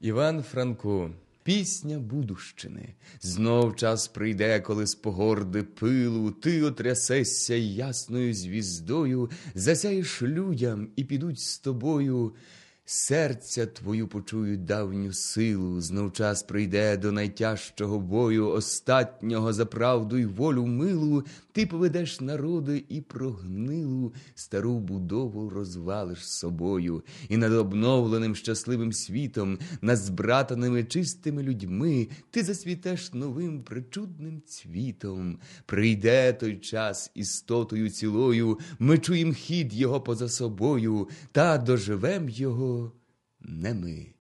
Іван Франко, пісня будущини. Знов час прийде, коли з погорди пилу ти отрясешся ясною звіздою, засяєш людям і підуть з тобою. Серця твою почують давню силу, знов час прийде до найтяжчого бою, остатнього за правду й волю милу, ти поведеш народи і прогнилу, стару будову розвалиш собою, і над обновленим щасливим світом, над збратаними чистими людьми, ти засвітеш новим причудним цвітом. Прийде той час істотою цілою, ми чуєм хід його поза собою, та доживем його не ми.